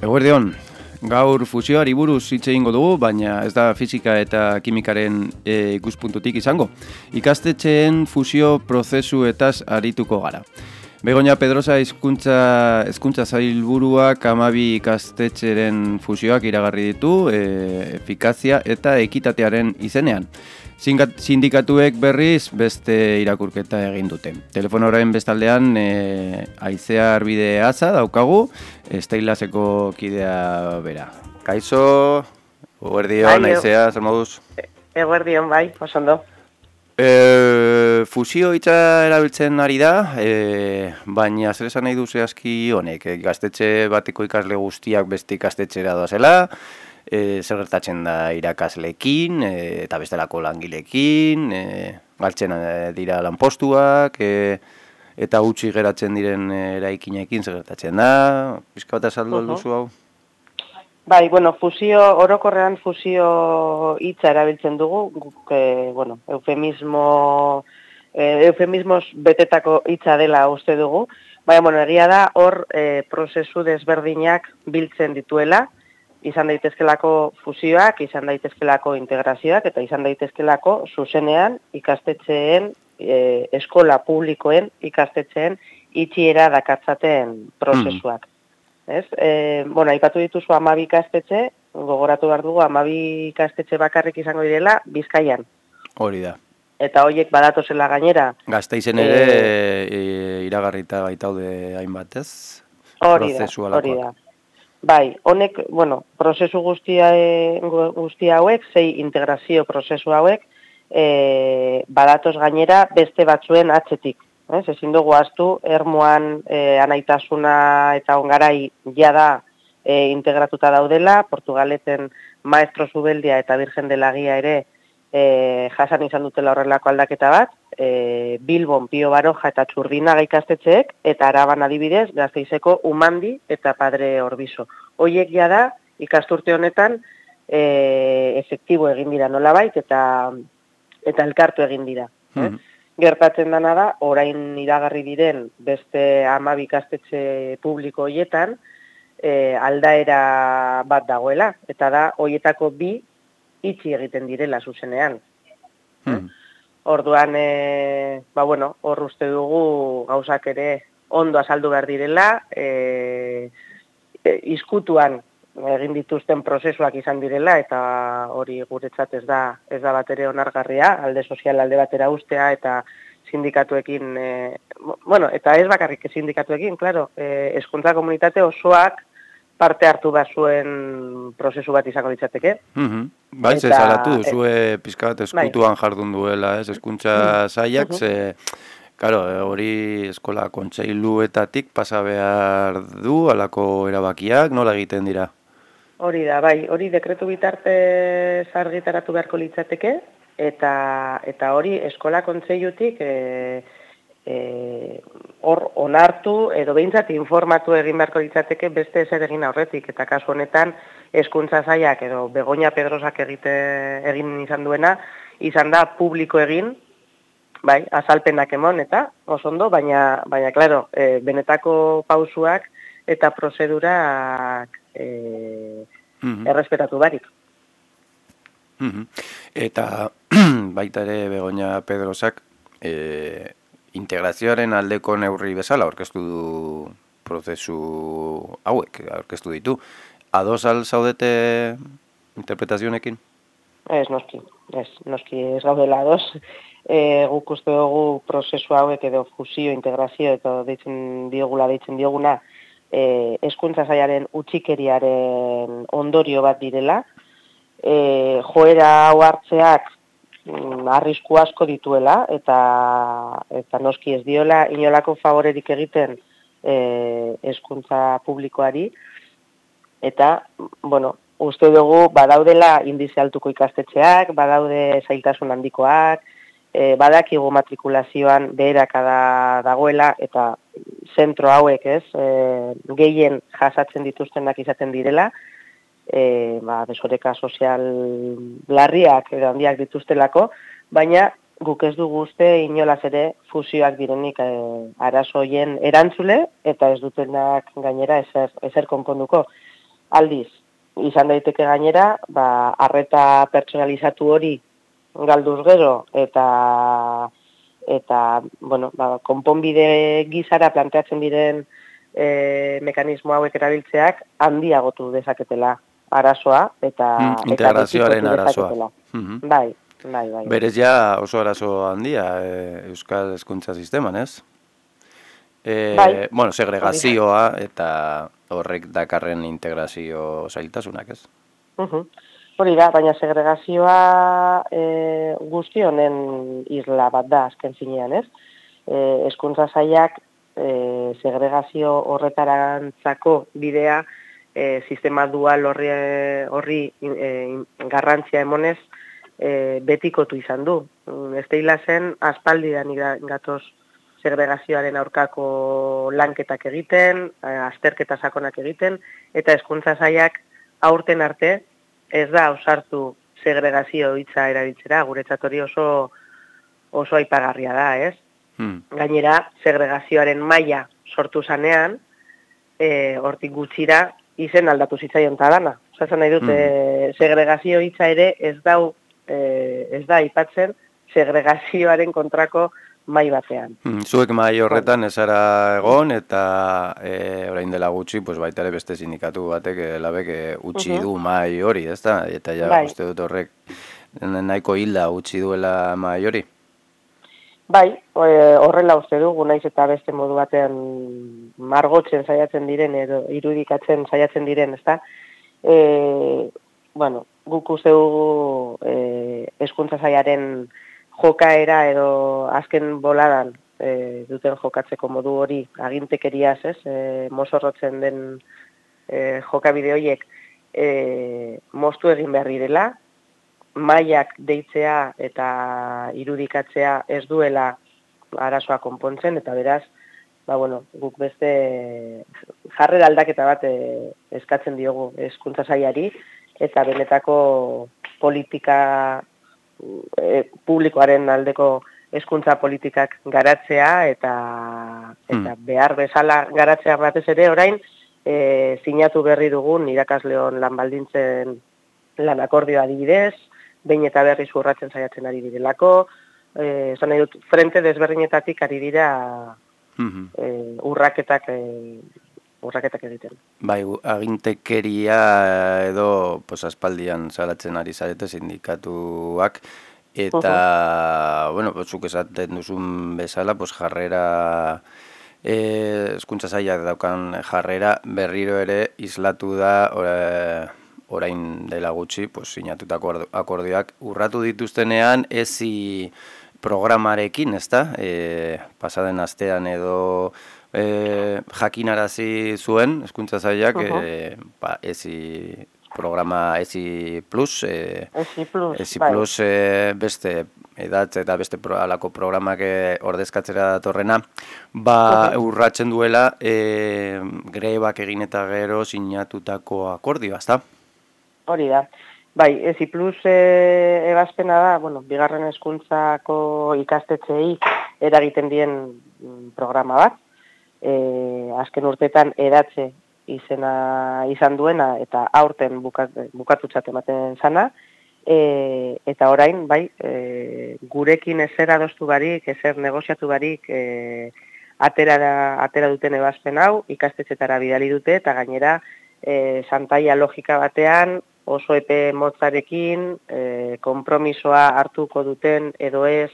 Eguerdeon, gaur fusioari buruz hitz egingo dugu, baina ez da fisika eta kimikaren e, ikuspuntutik izango. Ikastetxeen fusio prozesuetaz arituko gara. Begoña Pedrosa hizkuntza hezkuntza zailburuak amabi ikastetxeren fusioak iragarri ditu, e, efikazia eta ekitatearen izenean. Sindikatuek berriz beste irakurketa egin dute. Telefonorain bestaldean e, aizea arbide aza daukagu, esteilaseko kidea bera. Kaixo, eguerdion, bai, aizea, zer moduz? Eguerdion, bai, osondo. E, fusio itza erabiltzen ari da, e, baina zer esan nahi duze aski honek, e, gaztetxe bateko ikasle guztiak beste ikastetxera doazela, e, zer gertatzen da irakaslekin e, eta bestelako langilekin, e, galtzen e, dira lanpostuak, e, eta utzi geratzen diren eraikinekin zer gertatzen da, pizka bat azaldu uh -huh. hau? Bai, bueno, fusio, orokorrean fusio hitza erabiltzen dugu, guk, e, bueno, eufemismo, e, eufemismos betetako hitza dela uste dugu, baina, bueno, egia da, hor e, prozesu desberdinak biltzen dituela, izan daitezkelako fusioak, izan daitezkelako integrazioak eta izan daitezkelako zuzenean ikastetxeen, e, eskola publikoen ikastetxeen itxiera dakatzaten prozesuak. Mm. Ez? E, bueno, ipatu dituzu amabi ikastetxe, gogoratu behar dugu, amabi ikastetxe bakarrik izango direla, bizkaian. Hori da. Eta horiek badatozela gainera. Gazta izen ere, e, e, iragarrita baitaude hainbat, ez? Hori da, hori da. Bai, honek, bueno, prozesu guztia, e, guztia hauek, zei integrazio prozesu hauek, e, badatoz gainera beste batzuen atzetik. Ez, ezin dugu aztu, ermuan e, anaitasuna eta ongarai jada e, integratuta daudela, Portugaleten maestro zubeldia eta virgen de lagia ere e, jasan izan dutela horrelako aldaketa bat, e, Bilbon, Pio Baroja eta Txurdinaga ikastetxeek, eta araban adibidez, gazteizeko umandi eta padre orbizo. Hoiek ja da, ikasturte honetan, e, efektibo egin dira nolabait eta eta elkartu egin dira. Mm -hmm. Gertatzen dana da, orain iragarri diren beste amabi ikastetxe publiko hoietan, e, aldaera bat dagoela, eta da, hoietako bi itxi egiten direla zuzenean. Hmm. Orduan, e, ba bueno, hor uste dugu gauzak ere ondo azaldu behar direla, e, e, izkutuan egin dituzten prozesuak izan direla, eta hori guretzat ez da, ez da bat ere onargarria, alde sozial alde batera ustea, eta sindikatuekin, e, bueno, eta ez bakarrik sindikatuekin, claro, e, eskuntza komunitate osoak parte hartu da zuen prozesu bat izango ditzateke. Mm -hmm. Bai, ze salatu duzue e, pizka bat eskutuan bai. jardun duela, ez, eskuntza mm zaiak, ze, karo, hori eskola kontseiluetatik pasa behar du, alako erabakiak, nola egiten dira? Hori da, bai, hori dekretu bitarte zargitaratu beharko litzateke, eta, eta hori eskola kontseilutik, e, e, hor onartu edo behintzat informatu egin beharko ditzateke beste ezer egin aurretik. Eta kasu honetan hezkuntza zaiak edo Begoña Pedrosak egite egin izan duena izan da publiko egin bai azalpenak emon eta oso ondo baina baina claro e, benetako pausuak eta prozedurak e, mm errespetatu barik mm eta baita ere Begoña Pedrosak eh integrazioaren aldeko neurri bezala aurkeztu du prozesu hauek aurkeztu ditu. Ados al zaudete interpretazionekin? Ez, noski. Ez, noski ez gaudela ados. E, guk uste dugu prozesu hauek edo fusio, integrazio eta deitzen diogula, deitzen dioguna e, eskuntza zaiaren utxikeriaren ondorio bat direla. E, joera hau hartzeak Mm, arrisku asko dituela eta eta noski ez diola inolako favorerik egiten e, eskuntza publikoari eta bueno uste dugu badaudela indize altuko ikastetxeak badaude zailtasun handikoak e, badakigu matrikulazioan beherakada dagoela eta zentro hauek ez e, gehien jasatzen dituztenak izaten direla e, ba, desoreka sozial larriak edo handiak dituztelako, baina guk ez dugu uste inolaz ere fusioak direnik e, arazoien erantzule eta ez dutenak gainera ezer, ezer konponduko. Aldiz, izan daiteke gainera, ba, arreta pertsonalizatu hori galduz gero eta eta bueno, ba, konponbide gizara planteatzen diren e, mekanismo hauek erabiltzeak handiagotu dezaketela arazoa eta mm, integrazioaren arazoa. Mm Bai, bai, bai. Berez ja oso arazo handia e, Euskal Hezkuntza Sisteman, ez? E, bai. Bueno, segregazioa eta horrek dakarren integrazio zailtasunak, ez? Uh Hori da, baina segregazioa e, guzti honen isla bat da, azken zinean, ez? E, eskuntza zaiak e, segregazio horretarantzako bidea e, sistema dual horri, horri e, garrantzia emonez e, betikotu izan du. Ez teila zen, aspaldian gatoz segregazioaren aurkako lanketak egiten, azterketa sakonak egiten, eta eskuntza zaiak aurten arte ez da osartu segregazio hitza erabiltzera, guretzat hori oso oso aipagarria da, ez? Hmm. Gainera, segregazioaren maila sortu zanean, e, hortik gutxira, izen aldatu zitzaion talana. Zaten nahi dute, hmm. segregazio hitza ere ez dau, e, ez da aipatzen segregazioaren kontrako mai batean. Hmm, zuek mai horretan ezara egon eta e, orain dela gutxi, pues baita ere beste sindikatu batek e, labek e, utzi du mai hori, ez da? Eta ja, bai. uste dut horrek nahiko hilda utzi duela mai hori. Bai, horrela uste dugu, naiz eta beste modu batean margotzen saiatzen diren edo irudikatzen saiatzen diren, ezta? E, bueno, guk uste dugu e, eskuntza zaiaren jokaera edo azken boladan e, duten jokatzeko modu hori agintekeriaz, ez? E, mozorrotzen den e, jokabide horiek e, moztu egin behar dela, maiak deitzea eta irudikatzea ez duela arazoa konpontzen, eta beraz, ba, bueno, guk beste jarrera aldaketa bat e, eskatzen diogu eskuntza zaiari, eta benetako politika e, publikoaren aldeko eskuntza politikak garatzea, eta, eta hmm. behar bezala garatzea batez ere orain, e, sinatu berri dugun irakasleon lan baldintzen lan akordioa adibidez, behin eta berri zurratzen saiatzen ari direlako, eh, esan nahi dut, frente desberdinetatik ari dira eh, urraketak eh, urraketak egiten. Bai, agintekeria edo pues, aspaldian salatzen ari zarete sindikatuak, eta, uh bueno, zuk esaten duzun bezala, pues, jarrera, eh, eskuntza zaila daukan jarrera, berriro ere islatu da, orain dela gutxi, pues, sinatutako akordioak urratu dituztenean ezi programarekin, ezta? E, pasaden astean edo e, jakinarazi zuen, eskuntza zaiak, uh e, ba, ezi programa ezi plus, e, ezi plus, ezi bai. plus e, beste edatz eta beste pro, alako programak e, ordezkatzera datorrena, ba, urratzen duela e, grebak egin eta gero sinatutako akordioa, ezta? Hori da. Bai, ezi plus e, ebazpena da, bueno, bigarren eskuntzako ikastetxei eragiten dien mm, programa bat. E, azken urtetan edatze izena izan duena eta aurten bukat, bukatutzat ematen zana. E, eta orain, bai, e, gurekin ezer adostu barik, ezer negoziatu barik, e, atera, atera duten ebazpen hau, ikastetxetara bidali dute, eta gainera, e, santaia logika batean, oso epe motzarekin, e, konpromisoa hartuko duten edo ez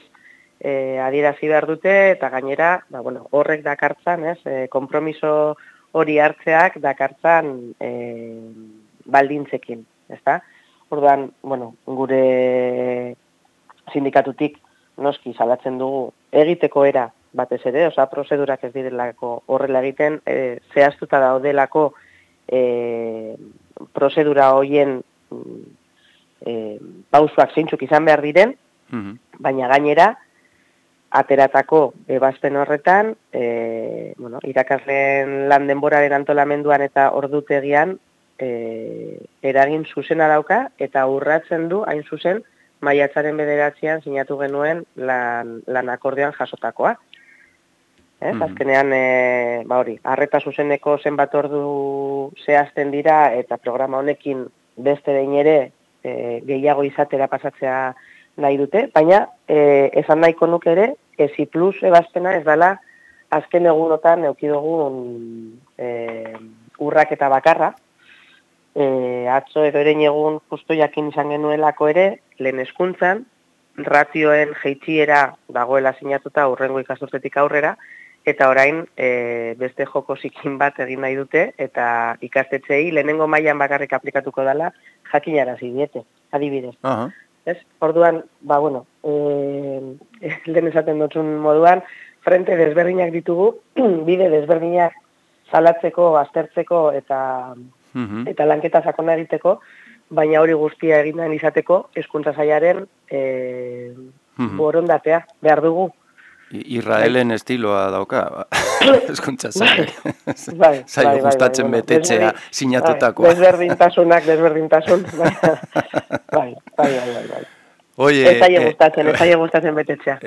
e, adierazi behar dute, eta gainera, ba, bueno, horrek dakartzan, ez, e, konpromiso hori hartzeak dakartzan e, baldintzekin, ezta? Orduan, bueno, gure sindikatutik noski salatzen dugu egiteko era batez ere, osa prozedurak ez direlako horrela egiten, e, zehaztuta daudelako e, prozedura hoien e, pausuak zeintzuk izan behar diren, mhm. baina gainera, ateratako ebazpen horretan, e, bueno, irakasleen lan denboraren antolamenduan eta ordutegian, e, eragin zuzena dauka eta urratzen du hain zuzen maiatzaren bederatzean sinatu genuen lan, lan akordean jasotakoa. Ez, mm azkenean, e, ba hori, arreta zuzeneko zenbat ordu zehazten dira eta programa honekin beste behin ere e, gehiago izatera pasatzea nahi dute, baina e, esan nahiko nuke ere, ezi plus ebazpena ez dela azken egunotan eukidugun e, urrak eta bakarra, e, atzo edo ere egun justo jakin izan genuelako ere, lehen eskuntzan, ratioen jeitxiera dagoela sinatuta urrengo ikasturtetik aurrera, eta orain e, beste joko zikin bat egin nahi dute, eta ikastetxei lehenengo mailan bakarrik aplikatuko dela jakinara zidiete, adibidez. Uh Ez? Orduan, ba, bueno, e, lehen esaten dutzun moduan, frente desberdinak ditugu, bide desberdinak salatzeko, aztertzeko eta mhm. eta lanketa sakona egiteko, baina hori guztia egin izateko eskuntza zaiaren e, mm borondatea behar dugu. Israelen bai. estiloa dauka, eskuntza zai. Bai, bai, zai bai, gustatzen bai, betetzea sinatutakoa. Desberdintasunak, desberdintasun. bai, bai, bai, bai. Oye, ez aile eh, gustatzen, ez aile gustatzen betetzea.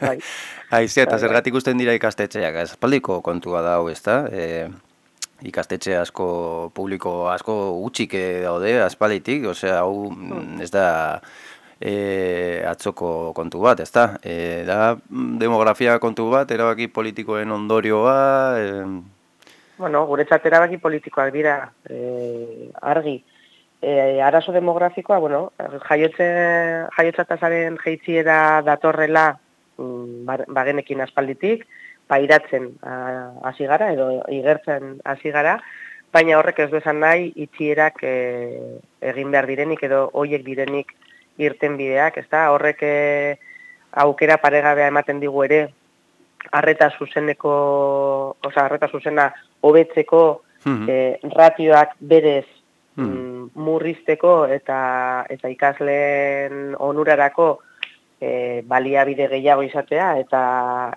Bai. Aizia, eta zergatik usten dira ikastetxeak, ez paldiko kontua da hau, ez da? E, ikastetxe asko, publiko asko utxik daude, aspalitik, osea, hau mm, ez da e, atzoko kontu bat, ez da? E, da demografia kontu bat, erabaki politikoen ondorioa... E... Bueno, gure erabaki politikoak dira, e, argi, e, arazo demografikoa, bueno, jaiotze, jaiotza tasaren jeitziera datorrela mm, bagenekin aspalditik, pairatzen hasi gara edo igertzen hasi gara, baina horrek ez du esan nahi itxierak e, egin behar direnik edo hoiek direnik irten bideak, ezta? Horrek e, aukera paregabea ematen digu ere harreta zuzeneko, osea, harreta zuzena hobetzeko mm ratioak berez mm. murrizteko eta eta ikasleen onurarako e, baliabide gehiago izatea eta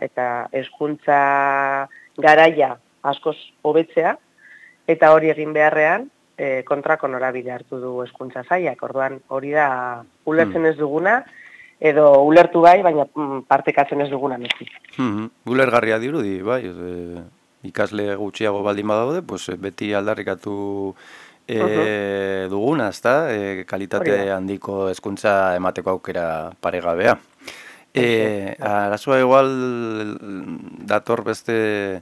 eta hezkuntza garaia askoz hobetzea eta hori egin beharrean e, kontrako norabide hartu du hezkuntza saiak. Orduan hori da ulertzen mm. ez duguna edo ulertu bai, baina mm, partekatzen ez duguna nezi. Mm Ulergarria dirudi, bai, e, ikasle gutxiago baldin badaude, pues beti aldarrikatu e, duguna, ezta? E, kalitate handiko hezkuntza emateko aukera paregabea. E, Arazoa igual dator beste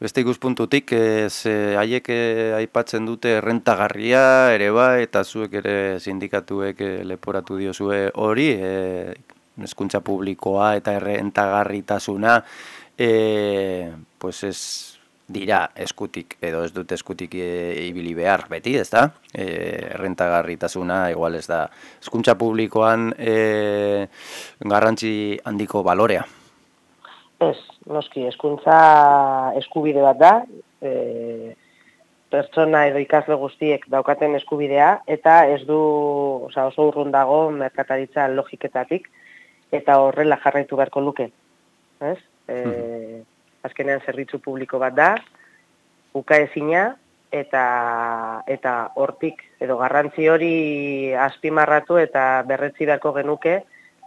beste ikuspuntutik ez haiek aipatzen dute rentagarria ere ba eta zuek ere sindikatuek leporatu diozue hori e, hezkuntza publikoa eta errentagarritasuna e, pues ez dira eskutik edo ez dute eskutik ibili behar beti, ez da? E, rentagarritasuna, igual ez da. Eskuntza publikoan e, garrantzi handiko balorea? Ez, noski, eskuntza eskubide bat da, e, pertsona edo ikasle guztiek daukaten eskubidea, eta ez du oza, oso urrun dago merkataritza logiketatik, eta horrela jarraitu beharko luke. Ez? E, azkenean zerbitzu publiko bat da, ukaezina, eta eta hortik edo garrantzi hori azpimarratu eta berretzi beharko genuke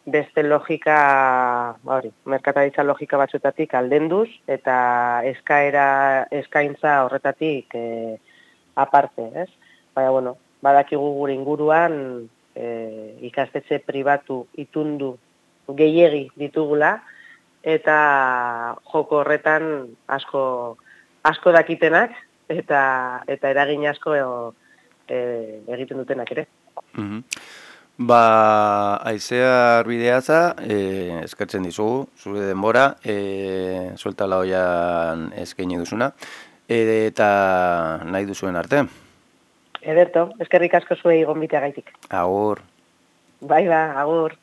beste logika, hori, merkataritza logika batzutatik aldenduz eta eskaera eskaintza horretatik e, aparte, ez? Baina bueno, badakigu gure inguruan e, ikastetxe pribatu itundu gehiegi ditugula, eta joko horretan asko asko dakitenak eta eta eragin asko e, egiten dutenak ere. Mm Ba, aizea arbideaza, e, eskertzen dizugu, zure denbora, e, suelta laoian eskaini duzuna, e, eta nahi duzuen arte. Ederto, eskerrik asko zuei gaitik. Agur. Bai ba, agur.